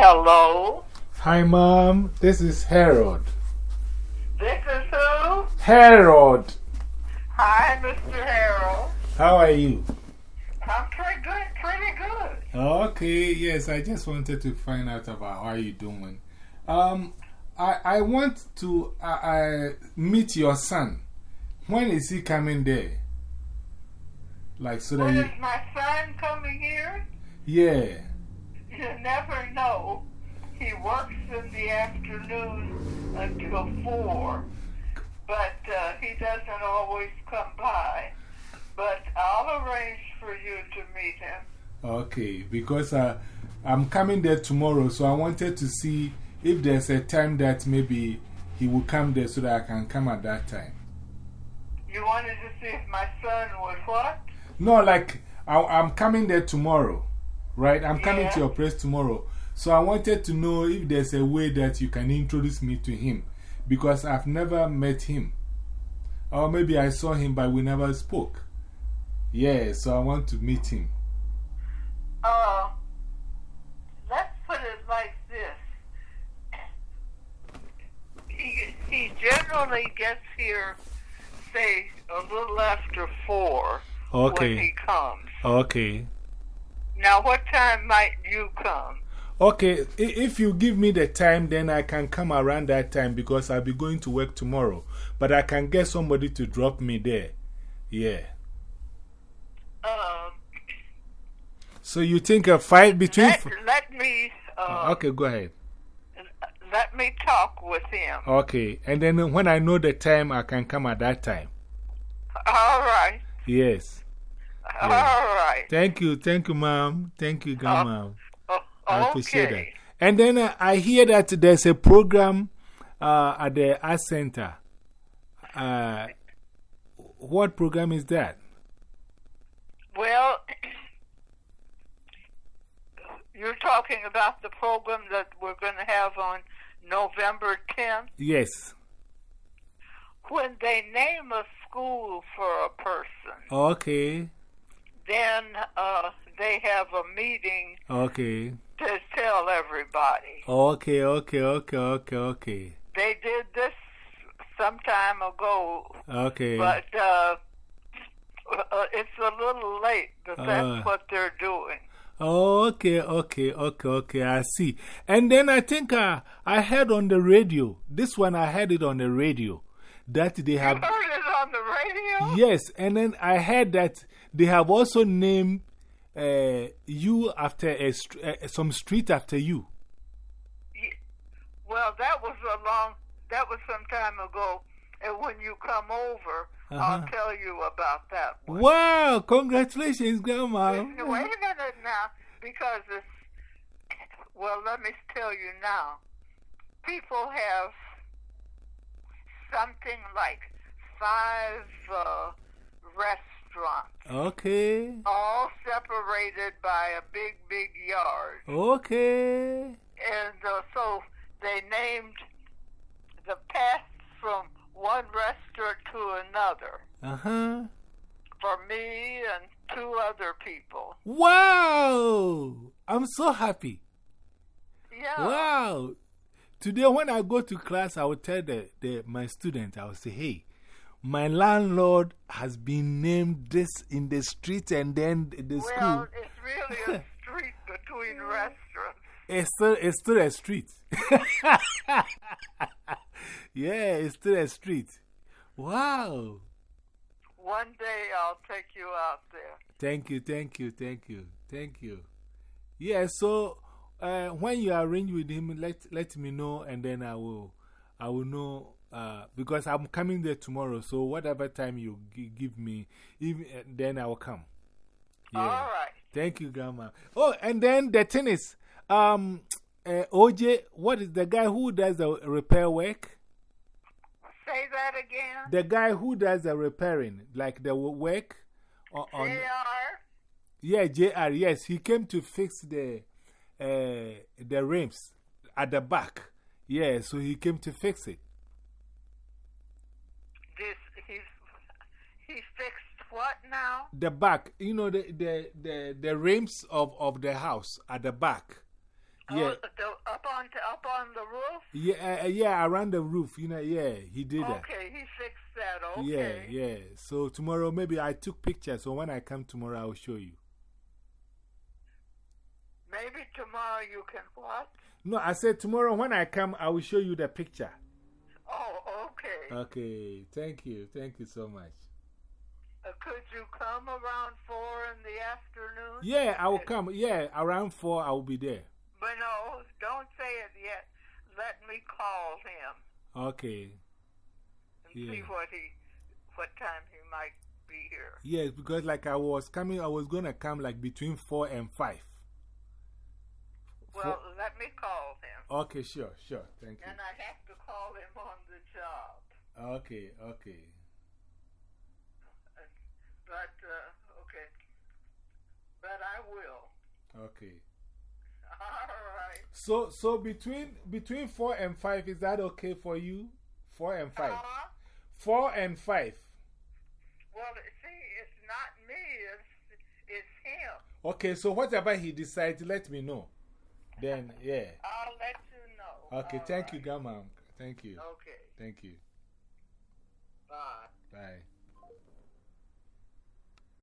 Hello. Hi, Mom. This is Harold. This is who? Harold. Hi, Mr. Harold. How are you? I'm pretty good, pretty good. Okay, yes, I just wanted to find out about how you're doing. Um, I, I want to uh, uh, meet your son. When is he coming there? Like, so that When is my son coming here? Yeah. You never know. He works in the afternoon until 4, but uh, he doesn't always come by. But I'll arrange for you to meet him. Okay, because uh, I'm coming there tomorrow, so I wanted to see if there's a time that maybe he will come there so that I can come at that time. You wanted to see if my son would what? No, like, I, I'm coming there tomorrow, right? I'm coming Yeah. to your place tomorrow. So I wanted to know if there's a way that you can introduce me to him because I've never met him. Or maybe I saw him, but we never spoke. Yeah, so I want to meet him. Uh, let's put it like this. He, he generally gets here, say, a little after four when he Okay, comes. okay. Now, what time might you come? Okay, if you give me the time, then I can come around that time because I'll be going to work tomorrow. But I can get somebody to drop me there. Yeah. Um, So you think a fight between. let, let me, uh, okay, go ahead. let me talk with him. Okay, and then when I know the time, I can come at that time. All right. Yes. All right. Thank you, thank you, ma'am. Thank you, grandma. Oh, I appreciate that. okay. And then uh, I hear that there's a program uh, at the Art Center. Uh, what program is that? Well, you're talking about the program that we're going to have on November 10th. Yes. When they name a school for a person, Okay, then uh, they have a meeting okay. to tell everybody. Okay, okay, okay, okay, okay. They did this some time ago, Okay. but uh, uh, it's a little late, but Uh. that's what they're doing. Okay, okay, okay, okay. I see. And then I think uh, I heard on the radio, this one I heard it on the radio, that they have. On the radio? Yes, and then I heard that they have also named uh, you after a uh, some street after you. Ye- Well, that was a long, that was some time ago. And when you come over, I'll Uh-huh. tell you about that one. Wow, congratulations, Grandma. Wait a minute now, because it's, well, let me tell you now. People have something like five uh, restaurants, Okay, all separated by a big, big yard. okay. and uh, so they named the path from one restaurant to another Uh huh. for me and two other people. Wow, I'm so happy. Yeah. Wow. Today, when I go to class, I will tell the, the, my student, I will say, hey, my landlord has been named this in the street and then the Well, school. it's really a street between restaurants. It's still, it's still a street. yeah, it's still a street. Wow. One day I'll take you out there. Thank you, thank you, thank you, thank you. Yeah, so uh, when you arrange with him, let, let me know and then I will, I will know uh, because I'm coming there tomorrow. So whatever time you give me, even, uh, then I will come. Yeah. All right. Thank you, Grandma. Oh, and then the thing is, um, uh, OJ, what is the guy who does the repair work? Say that again. The guy who does the repairing, like the work on. on JR. yeah, JR, yes, he came to fix the, uh, the rims at the back. Yeah, so he came to fix it. This he's he fixed what now? The back, you know, the, the, the, the rims of, of the house at the back. Yeah. Oh, the, up on up on the roof. Yeah, uh, yeah, around the roof. You know, yeah, he did that. Okay, he fixed that. Okay. Yeah, yeah. So tomorrow, maybe I took pictures. So when I come tomorrow, I'll show you. Maybe tomorrow you can what? No, I said tomorrow when I come, I will show you the picture. Oh, okay. Okay, thank you. Thank you so much. Uh, could you come around four in the afternoon? Yeah, I will come. Yeah, around four, I will be there. But no, don't say it yet. Let me call him Okay. and see what he, what time he might be here. Yes, because like I was coming, I was going to come like between four and five. Well, let me call him, Okay, sure, sure. Thank you. and I have to call him on the job. Okay, okay. But uh, okay, but I will. Okay. All right. So, so between between four and five, is that okay for you? Four and five. Uh-huh. Four and five. Well, see, it's not me. It's it's him. Okay, so whatever he decides, let me know. Then, yeah. I'll let you know. Okay, All thank you, right. Gamma. Thank you. Okay. Thank you. Bye. Bye.